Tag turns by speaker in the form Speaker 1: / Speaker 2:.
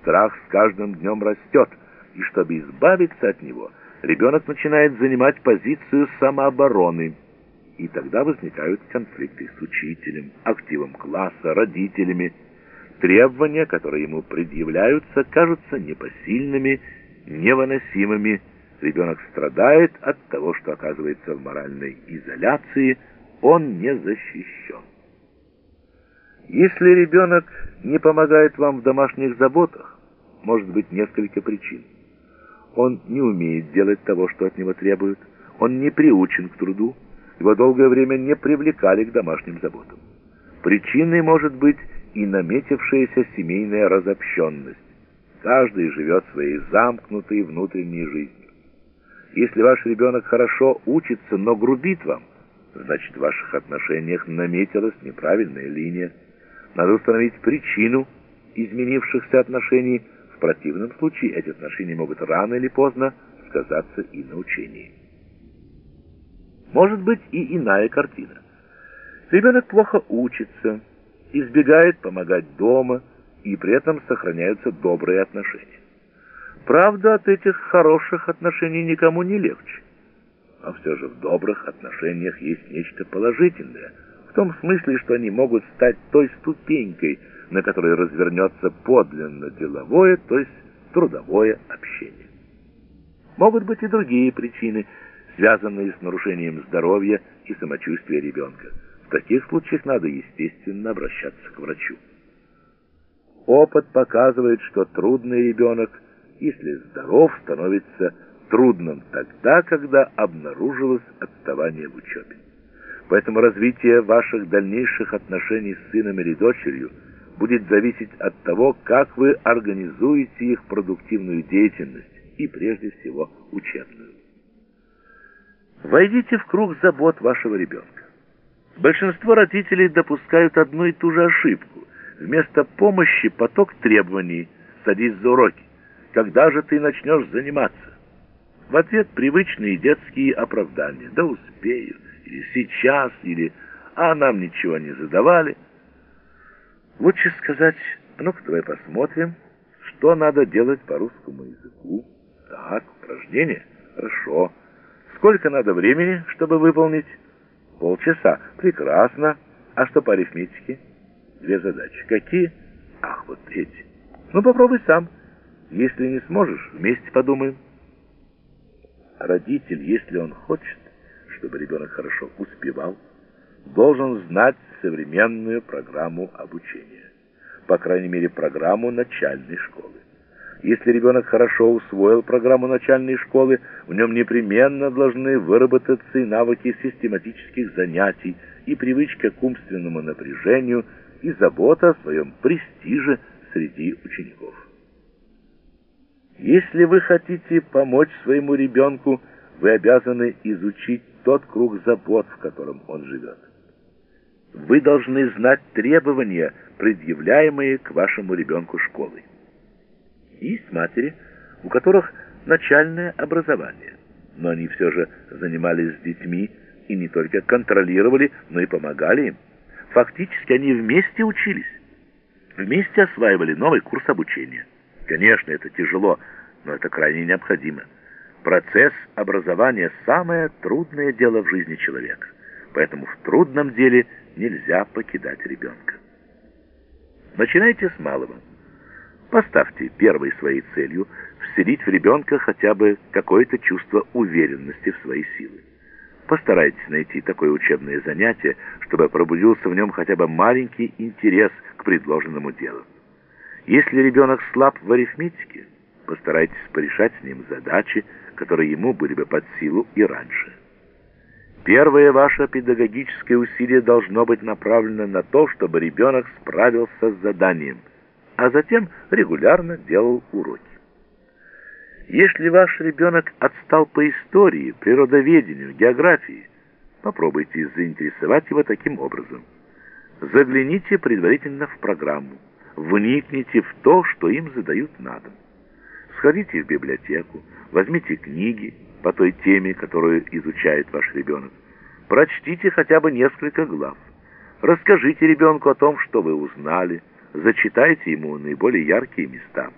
Speaker 1: Страх с каждым днем растет, и чтобы избавиться от него, ребенок начинает занимать позицию самообороны. И тогда возникают конфликты с учителем, активом класса, родителями. Требования, которые ему предъявляются, кажутся непосильными, невыносимыми. Ребенок страдает от того, что оказывается в моральной изоляции, он не защищен. Если ребенок не помогает вам в домашних заботах, может быть несколько причин. Он не умеет делать того, что от него требуют, он не приучен к труду, его долгое время не привлекали к домашним заботам. Причиной может быть и наметившаяся семейная разобщенность. Каждый живет своей замкнутой внутренней жизнью. Если ваш ребенок хорошо учится, но грубит вам, значит в ваших отношениях наметилась неправильная линия. Надо установить причину изменившихся отношений. В противном случае эти отношения могут рано или поздно сказаться и на учении. Может быть и иная картина. Ребенок плохо учится, избегает помогать дома, и при этом сохраняются добрые отношения. Правда, от этих хороших отношений никому не легче. А все же в добрых отношениях есть нечто положительное, в том смысле, что они могут стать той ступенькой, на которой развернется подлинно деловое, то есть трудовое общение. Могут быть и другие причины, связанные с нарушением здоровья и самочувствия ребенка. В таких случаях надо, естественно, обращаться к врачу. Опыт показывает, что трудный ребенок, если здоров, становится трудным тогда, когда обнаружилось отставание в учебе. Поэтому развитие ваших дальнейших отношений с сыном или дочерью будет зависеть от того, как вы организуете их продуктивную деятельность и, прежде всего, учебную. Войдите в круг забот вашего ребенка. Большинство родителей допускают одну и ту же ошибку. Вместо помощи поток требований. Садись за уроки. Когда же ты начнешь заниматься? В ответ привычные детские оправдания. Да успею или сейчас, или «а нам ничего не задавали». Лучше сказать «ну-ка, давай посмотрим, что надо делать по русскому языку». Так, упражнение? Хорошо. Сколько надо времени, чтобы выполнить? Полчаса. Прекрасно. А что по арифметике? Две задачи. Какие? Ах, вот эти. Ну, попробуй сам. Если не сможешь, вместе подумаем. Родитель, если он хочет, чтобы ребенок хорошо успевал, должен знать современную программу обучения, по крайней мере программу начальной школы. Если ребенок хорошо усвоил программу начальной школы, в нем непременно должны выработаться и навыки систематических занятий, и привычка к умственному напряжению, и забота о своем престиже среди учеников. Если вы хотите помочь своему ребенку, вы обязаны изучить тот круг забот, в котором он живет. Вы должны знать требования, предъявляемые к вашему ребенку школой. Есть матери, у которых начальное образование, но они все же занимались с детьми и не только контролировали, но и помогали им. Фактически они вместе учились, вместе осваивали новый курс обучения. Конечно, это тяжело, но это крайне необходимо. Процесс образования – самое трудное дело в жизни человека. Поэтому в трудном деле нельзя покидать ребенка. Начинайте с малого. Поставьте первой своей целью вселить в ребенка хотя бы какое-то чувство уверенности в свои силы. Постарайтесь найти такое учебное занятие, чтобы пробудился в нем хотя бы маленький интерес к предложенному делу. Если ребенок слаб в арифметике, постарайтесь порешать с ним задачи, которые ему были бы под силу и раньше. Первое ваше педагогическое усилие должно быть направлено на то, чтобы ребенок справился с заданием, а затем регулярно делал уроки. Если ваш ребенок отстал по истории, природоведению, географии, попробуйте заинтересовать его таким образом. Загляните предварительно в программу, вникните в то, что им задают на дом. Сходите в библиотеку, возьмите книги по той теме, которую изучает ваш ребенок. Прочтите хотя бы несколько глав. Расскажите ребенку о том, что вы узнали, зачитайте ему наиболее яркие места.